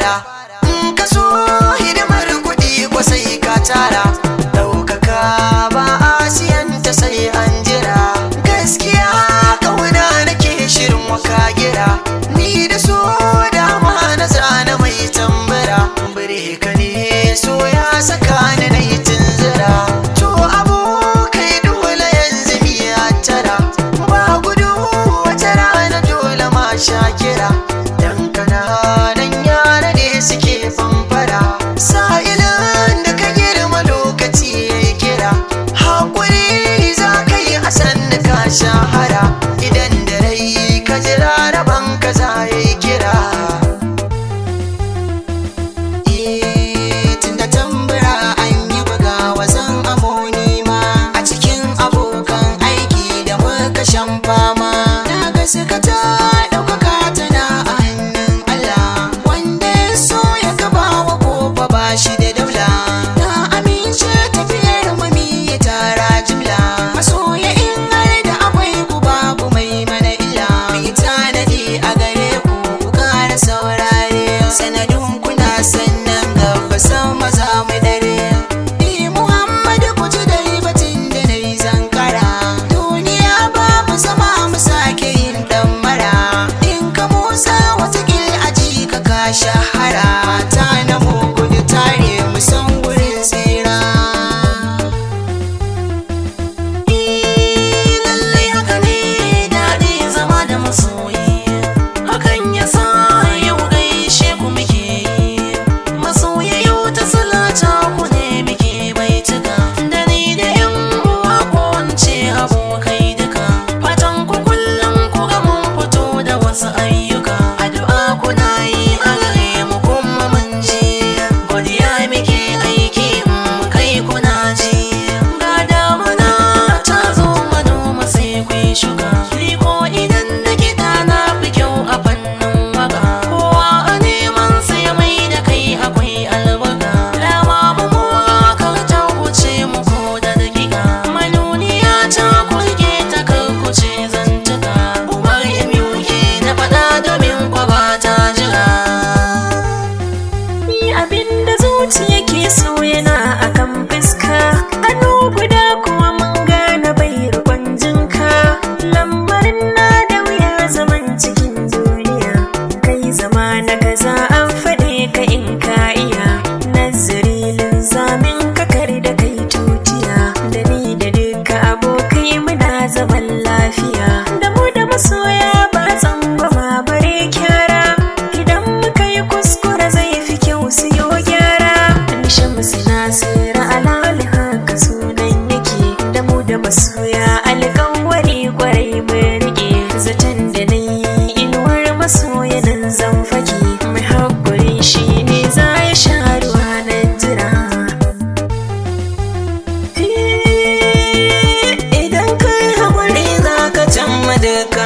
fara. In ka so hidimar kuɗi ko sai ka tara. na ban kaza yayi kira. shahara. lafiya. de